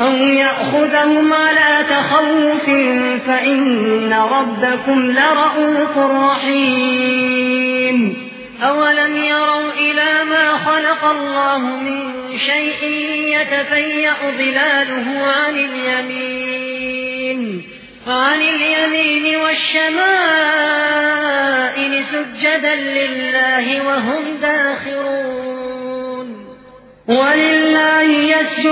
أو يأخذهم على تخوف فإن ربكم لرؤوف رحيم أولم يروا إلى ما خلق الله من شيء يتفيأ ظلاله عن اليمين عن اليمين والشمائل سجدا لله وهم داخرون ولله يسجد